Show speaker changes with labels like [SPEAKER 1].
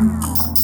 [SPEAKER 1] うん。